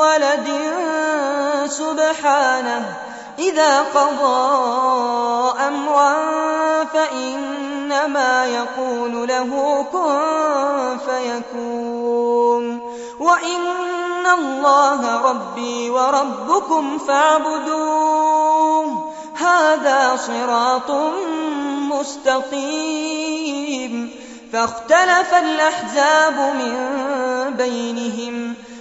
ولد سبحانه. إذا قضى أمرا فإنما يقول له كن فيكون. وإن الله ربي وربكم فاعبدوه. هذا صراط مستقيم. فاختلف الأحزاب من بينهم.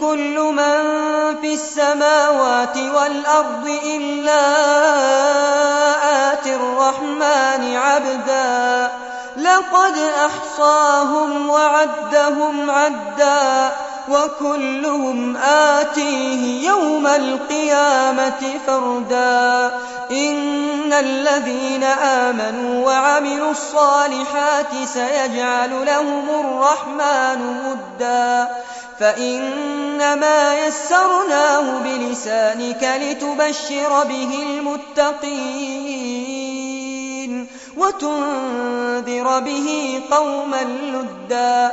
كل من في السماوات والأرض إلا آتي الرحمن عبدا. لقد أحصاهم وعدهم عدا. وكلهم آتيه يوم القيامة فردا. إن الذين آمنوا وعملوا الصالحات سيجعل لهم الرحمن مدا فإنما يسرناه بلسانك لتبشر به المتقين وتنذر به قوما لدا.